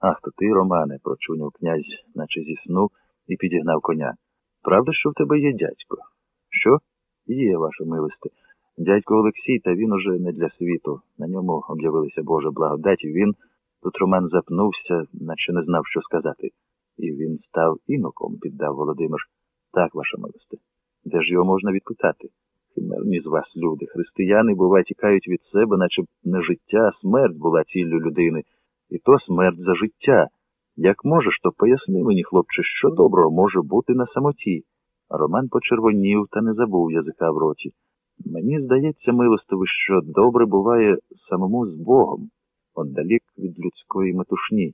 Ах, то ти, Романе, прочуняв князь, наче зі сну, і підігнав коня. Правда, що в тебе є дядько? Що? Є, ваше милосте. Дядько Олексій, та він уже не для світу. На ньому об'явилися Божа благодать, і він. Тут Роман запнувся, наче не знав, що сказати. І він став іноком, піддав Володимир. Так, ваша милосте. Де ж його можна відпитати? Химерні з вас люди. Християни, буває, тікають від себе, наче не життя, а смерть була ціллю людини. І то смерть за життя. Як можеш, то поясни мені, хлопче, що доброго може бути на самоті. Роман почервонів та не забув язика в роті. Мені здається, милостиво, що добре буває самому з Богом, отдалік від людської метушні.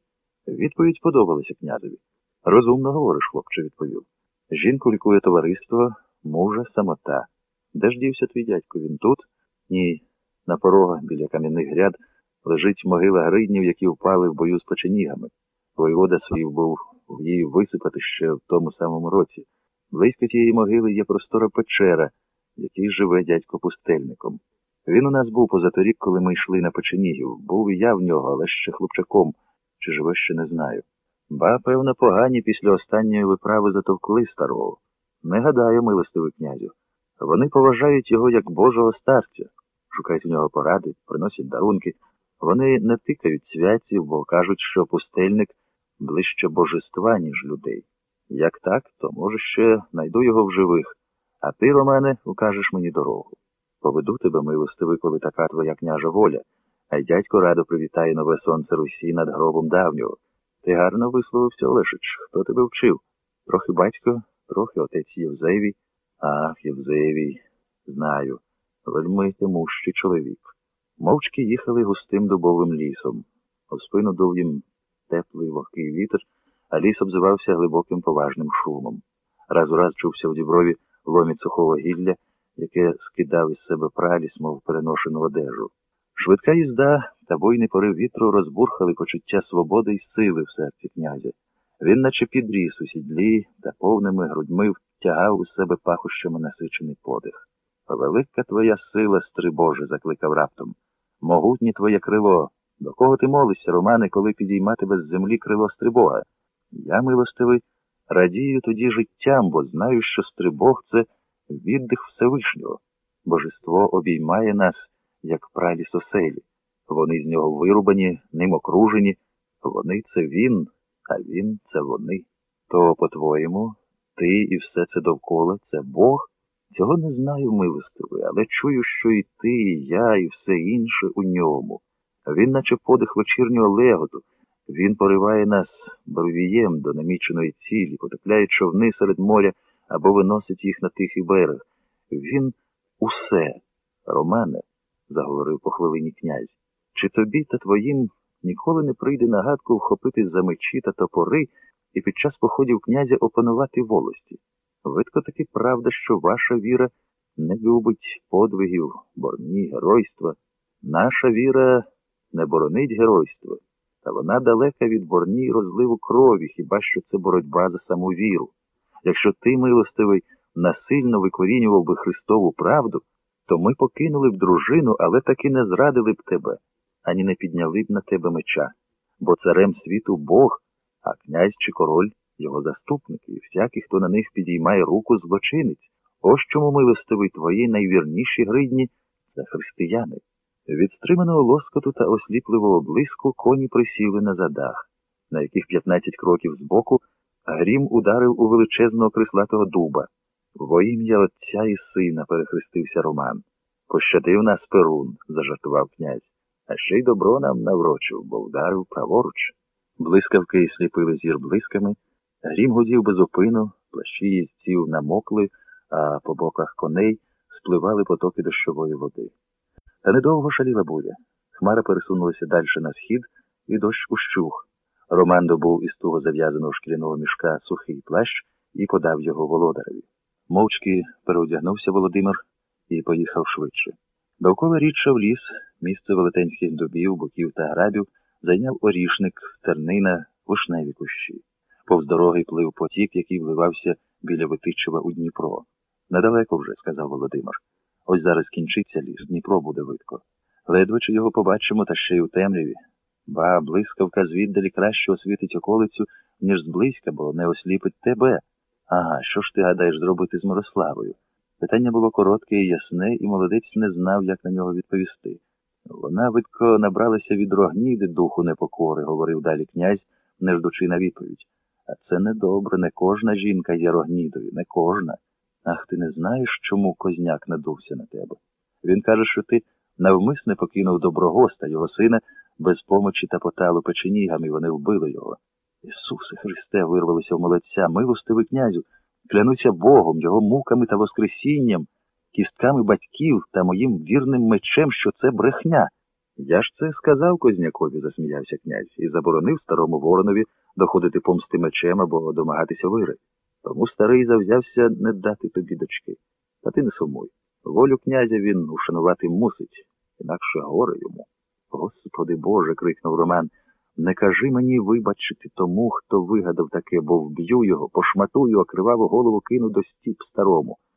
Відповідь подобалася князеві. Розумно говориш, хлопче, відповів. Жінку лікує товариство, мужа самота. Де ж дівся твій дядько? Він тут? Ні. На порогах біля кам'яних гряд лежить могила гриднів, які впали в бою з печенігами. Воєвода свій був в її висипати ще в тому самому році. Близько тієї могили є простора печера, в якій живе дядько пустельником. Він у нас був позаторік, коли ми йшли на печенігів. Був і я в нього, але ще хлопчаком. Чи живе ще не знаю. Ба, певно, погані після останньої виправи затовкли старого. Не гадаю, милостивий князю. Вони поважають його як Божого старця, шукають у нього поради, приносять дарунки. Вони не тикають святців, бо кажуть, що пустельник ближче божества, ніж людей. Як так, то, може, ще найду його в живих, а ти, Романе, укажеш мені дорогу. Поведу тебе, милостивий, коли така твоя княжа воля, а й дядько радо привітає нове сонце Русі над гробом давнього. Ти гарно висловився, Олешич. Хто тебе вчив? Трохи батько, трохи отець Євзевій. Ах, Євзевій, знаю, вельми тимущий чоловік. Мовчки їхали густим дубовим лісом. У спину дув їм теплий вогкий вітер, а ліс обзивався глибоким поважним шумом. Раз у раз чувся в діброві ломіт сухого гілля, яке скидав із себе праліс, мов переношену одежу. Швидка їзда та буйний порив вітру розбурхали почуття свободи й сили в серці князя. Він, наче підріс у сідлі та повними грудьми втягав у себе пахущами насичений подих. Велика твоя сила, стрибоже, закликав раптом. Могутнє твоє крило. До кого ти молишся, Романе, коли підійма тебе з землі крило стрибога? Я, милостивий, радію тоді життям, бо знаю, що стрибог це віддих Всевишнього. Божество обіймає нас, як пралі соселі. Вони з нього вирубані, ним окружені. Вони це він, а він це вони. То, по-твоєму, ти і все це довкола це Бог? Цього не знаю, милостивий, але чую, що і ти, і я, і все інше у ньому. Він, наче подих вечірнього леготу, він пориває нас бровієм до наміченої цілі, потопляє човни серед моря або виносить їх на тихий берег. Він усе, Романе, заговорив по хвилині князь, чи тобі та твоїм ніколи не прийде нагадку вхопити за мечі та топори і під час походів князя опанувати волості? Видко таки правда, що ваша віра не любить подвигів, борні, геройства. Наша віра не боронить геройство, та вона далека від борні й розливу крові, хіба що це боротьба за саму віру. Якщо ти, милостивий, насильно викорінював би Христову правду, то ми покинули б дружину, але таки не зрадили б тебе, ані не підняли б на тебе меча, бо царем світу Бог, а князь чи король його заступники, і всякий, хто на них підіймає руку, злочинець. Ось чому милостивий твої найвірніші гридні це християни. Від стриманого лоскоту та осліпливого блиску коні присіли на задах, на яких 15 кроків збоку грім ударив у величезного крислатого дуба. Во ім'я Отця і сина перехрестився Роман. Пощадив нас Перун, зажартував князь, а ще й добро нам наврочив, бо вдарив праворуч. Блискавки сліпили зір блисками. Грім гудів безупину, плащі їздців намокли, а по боках коней спливали потоки дощової води. Та недовго шаліла буря. Хмара пересунулася далі на схід, і дощ ущух. Роман добув із туго зав'язаного шкіряного мішка сухий плащ і подав його володареві. Мовчки переодягнувся Володимир і поїхав швидше. Довкола річчя в ліс, місце велетенських дубів, боків та грабів, зайняв орішник, тернина, вишневі кущі. Повз дороги плив потік, який вливався біля Витичева у Дніпро. Недалеко вже, сказав Володимир. Ось зараз кінчиться ліс, Дніпро буде видко. Ледве чи його побачимо, та ще й у темряві. Ба блискавка звіддалі краще освітить околицю, ніж зблизька, бо не осліпить тебе. Ага, що ж ти гадаєш зробити з Мирославою? Питання було коротке і ясне, і молодець не знав, як на нього відповісти. Вона видко набралася від рогніди духу непокори, говорив далі князь, не ждучи на відповідь. А це недобре, не кожна жінка є рогнідою, не кожна. Ах, ти не знаєш, чому козняк надувся на тебе? Він каже, що ти навмисне покинув доброгоста, його сина, без помочі та поталу печенігами, вони вбили його. Ісусе Христе, вирвалося в молодця, милостивий князю, клянуся Богом, його муками та воскресінням, кістками батьків та моїм вірним мечем, що це брехня. Я ж це сказав Кознякові, засміявся князь, і заборонив старому воронові доходити помсти мечем або домагатися вири. Тому старий завзявся не дати тобі дочки. Та ти не сумуй. Волю князя він ушанувати мусить, інакше горе йому. Господи Боже, крикнув Роман. Не кажи мені вибачити тому, хто вигадав таке, бо вб'ю його, пошматую, а криваву голову кину до стіп старому.